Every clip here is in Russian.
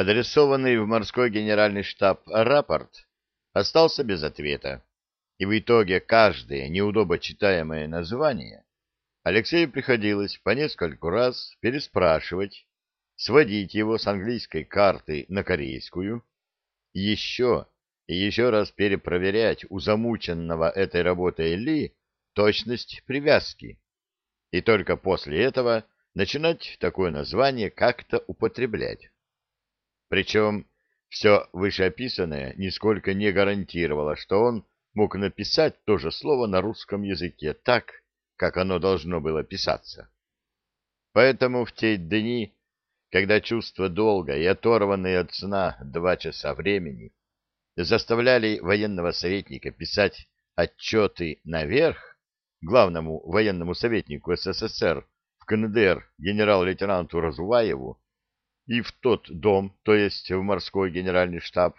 Адресованный в морской генеральный штаб рапорт остался без ответа, и в итоге каждое неудобочитаемое название Алексею приходилось по нескольку раз переспрашивать, сводить его с английской карты на корейскую, еще и еще раз перепроверять у замученного этой работой Ли точность привязки, и только после этого начинать такое название как-то употреблять. Причем все вышеописанное нисколько не гарантировало, что он мог написать то же слово на русском языке так, как оно должно было писаться. Поэтому в те дни, когда чувство долга и оторванные от сна два часа времени заставляли военного советника писать отчеты наверх главному военному советнику СССР в КНДР генерал-лейтенанту Разуваеву и в тот дом, то есть в морской генеральный штаб,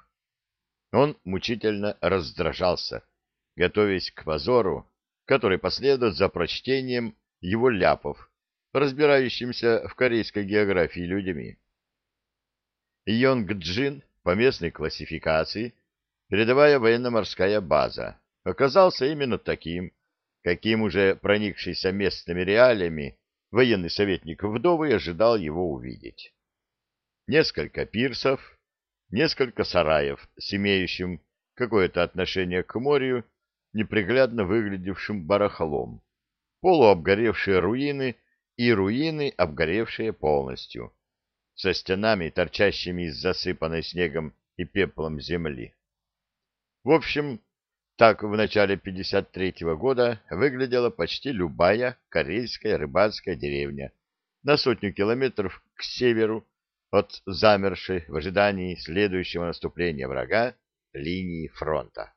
он мучительно раздражался, готовясь к позору, который последует за прочтением его ляпов, разбирающимся в корейской географии людьми. Йонг-Джин по местной классификации передовая военно-морская база, оказался именно таким, каким уже проникшийся местными реалиями военный советник Вдовый ожидал его увидеть. Несколько пирсов, несколько сараев с имеющим какое-то отношение к морю, неприглядно выглядевшим барахолом, полуобгоревшие руины и руины, обгоревшие полностью, со стенами, торчащими из засыпанной снегом и пеплом земли. В общем, так в начале 53-го года выглядела почти любая корейская рыбацкая деревня на сотню километров к северу от замершей в ожидании следующего наступления врага линии фронта.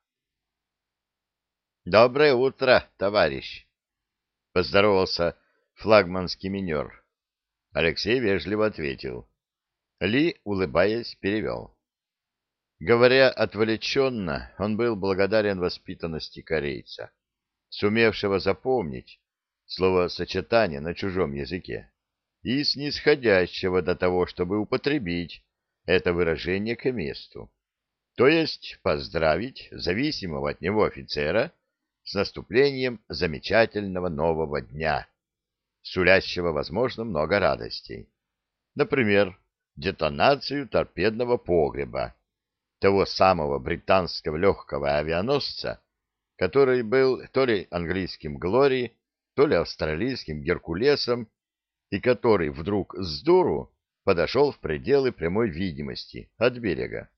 «Доброе утро, товарищ!» — поздоровался флагманский минер. Алексей вежливо ответил. Ли, улыбаясь, перевел. Говоря отвлеченно, он был благодарен воспитанности корейца, сумевшего запомнить словосочетание на чужом языке и снисходящего до того, чтобы употребить это выражение к месту, то есть поздравить зависимого от него офицера с наступлением замечательного нового дня, сулящего, возможно, много радостей. Например, детонацию торпедного погреба, того самого британского легкого авианосца, который был то ли английским «Глори», то ли австралийским «Геркулесом», и который вдруг с дуру подошел в пределы прямой видимости от берега.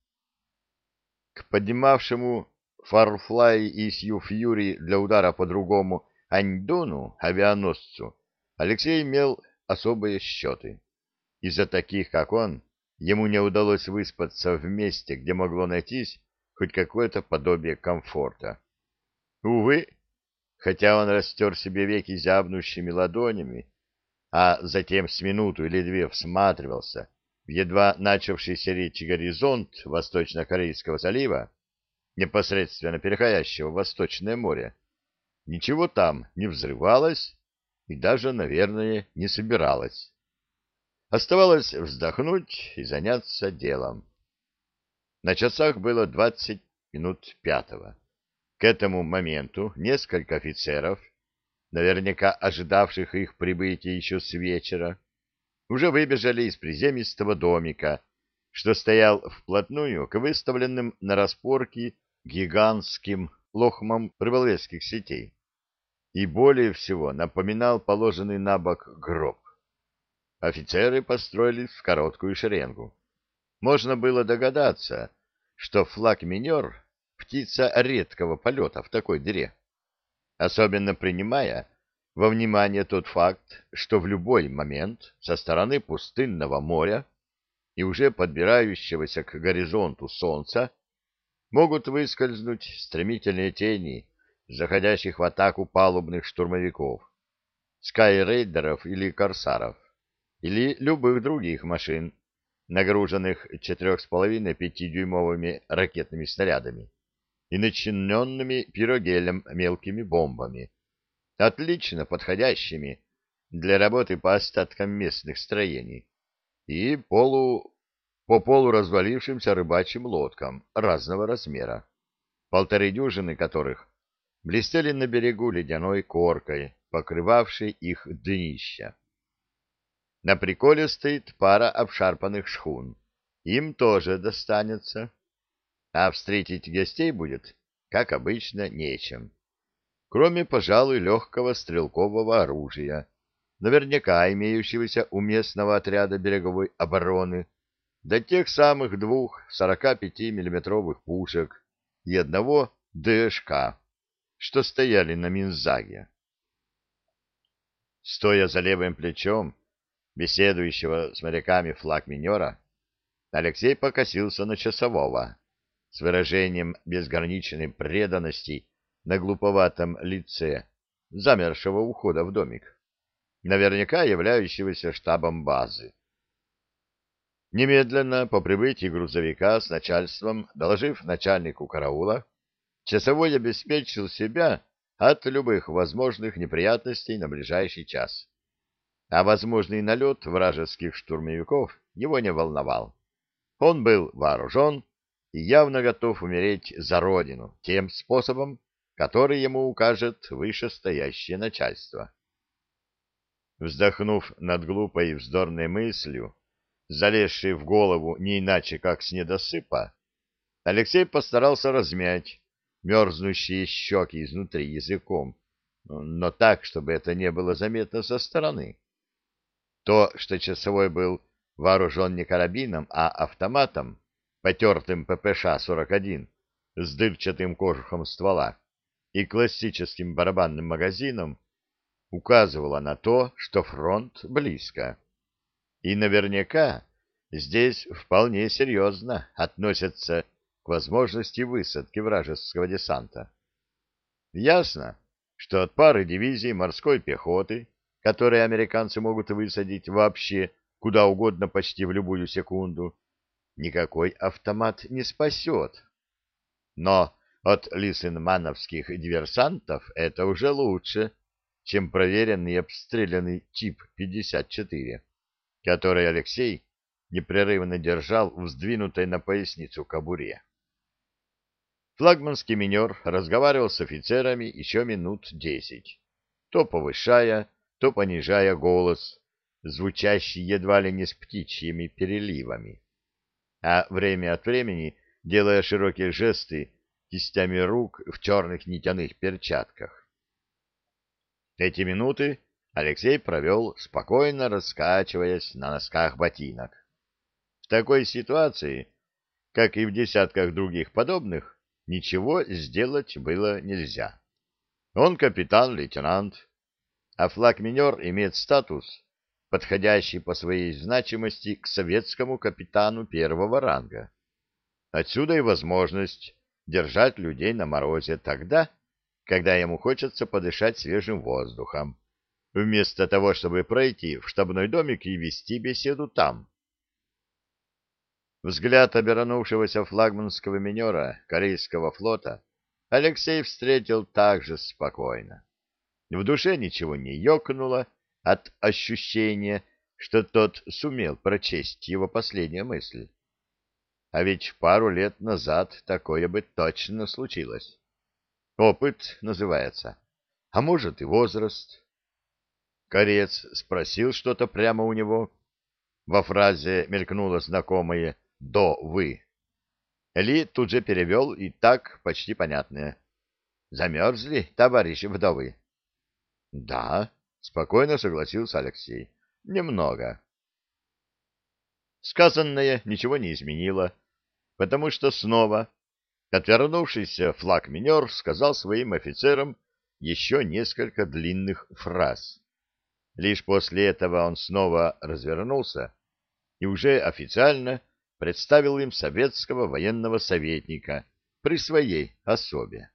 К поднимавшему Фарфлай и Сью Фьюри для удара по другому Аньдону, авианосцу, Алексей имел особые счеты. Из-за таких, как он, ему не удалось выспаться в месте, где могло найтись хоть какое-то подобие комфорта. Увы, хотя он растер себе веки зябнущими ладонями, а затем с минуту или две всматривался в едва начавшийся речь горизонт Восточно-Корейского залива, непосредственно переходящего в Восточное море, ничего там не взрывалось и даже, наверное, не собиралось. Оставалось вздохнуть и заняться делом. На часах было двадцать минут пятого. К этому моменту несколько офицеров, наверняка ожидавших их прибытия еще с вечера, уже выбежали из приземистого домика, что стоял вплотную к выставленным на распорке гигантским лохмам рыболовецких сетей и более всего напоминал положенный на бок гроб. Офицеры построились в короткую шеренгу. Можно было догадаться, что флаг-минер — птица редкого полета в такой дыре, особенно принимая во внимание тот факт, что в любой момент со стороны пустынного моря и уже подбирающегося к горизонту солнца могут выскользнуть стремительные тени заходящих в атаку палубных штурмовиков, скайрейдеров или корсаров или любых других машин, нагруженных 4,5-5-дюймовыми ракетными снарядами и начиненными пирогелем мелкими бомбами, отлично подходящими для работы по остаткам местных строений и полу по полуразвалившимся рыбачьим лодкам разного размера, полторы дюжины которых блестели на берегу ледяной коркой, покрывавшей их днища. На приколе стоит пара обшарпанных шхун. Им тоже достанется. А встретить гостей будет, как обычно, нечем. Кроме, пожалуй, легкого стрелкового оружия, наверняка имеющегося у местного отряда береговой обороны, до тех самых двух 45-миллиметровых пушек и одного ДШК, что стояли на Минзаге. Стоя за левым плечом беседующего с моряками флаг минера, Алексей покосился на часового с выражением безграничной преданности на глуповатом лице, замершего ухода в домик, наверняка являющегося штабом базы. Немедленно по прибытии грузовика с начальством, доложив начальнику караула, часовой обеспечил себя от любых возможных неприятностей на ближайший час. А возможный налет вражеских штурмовиков его не волновал. Он был вооружен явно готов умереть за родину тем способом, который ему укажет вышестоящее начальство. Вздохнув над глупой и вздорной мыслью, залезшей в голову не иначе, как с недосыпа, Алексей постарался размять мерзнущие щеки изнутри языком, но так, чтобы это не было заметно со стороны. То, что часовой был вооружен не карабином, а автоматом, потертым ППШ-41 с дырчатым кожухом ствола и классическим барабанным магазином, указывало на то, что фронт близко. И наверняка здесь вполне серьезно относятся к возможности высадки вражеского десанта. Ясно, что от пары дивизий морской пехоты, которые американцы могут высадить вообще куда угодно почти в любую секунду, никакой автомат не спасет. Но от лисенмановских диверсантов это уже лучше, чем проверенный обстрелянный ТИП-54 который Алексей непрерывно держал в сдвинутой на поясницу кобуре. Флагманский минер разговаривал с офицерами еще минут десять, то повышая, то понижая голос, звучащий едва ли не с птичьими переливами, а время от времени делая широкие жесты кистями рук в черных нитяных перчатках. Эти минуты Алексей провел, спокойно раскачиваясь на носках ботинок. В такой ситуации, как и в десятках других подобных, ничего сделать было нельзя. Он капитан-лейтенант, а флаг-минер имеет статус, подходящий по своей значимости к советскому капитану первого ранга. Отсюда и возможность держать людей на морозе тогда, когда ему хочется подышать свежим воздухом вместо того, чтобы пройти в штабной домик и вести беседу там. Взгляд обернувшегося флагманского минера корейского флота Алексей встретил также спокойно. В душе ничего не ёкнуло от ощущения, что тот сумел прочесть его последнюю мысль. А ведь пару лет назад такое бы точно случилось. Опыт называется, а может и возраст. Корец спросил что-то прямо у него. Во фразе мелькнуло знакомое «до вы». Ли тут же перевел и так почти понятное. «Замерзли, товарищи вдовы?» «Да», — спокойно согласился Алексей. «Немного». Сказанное ничего не изменило, потому что снова отвернувшийся флаг-минер сказал своим офицерам еще несколько длинных фраз. Лишь после этого он снова развернулся и уже официально представил им советского военного советника при своей особе.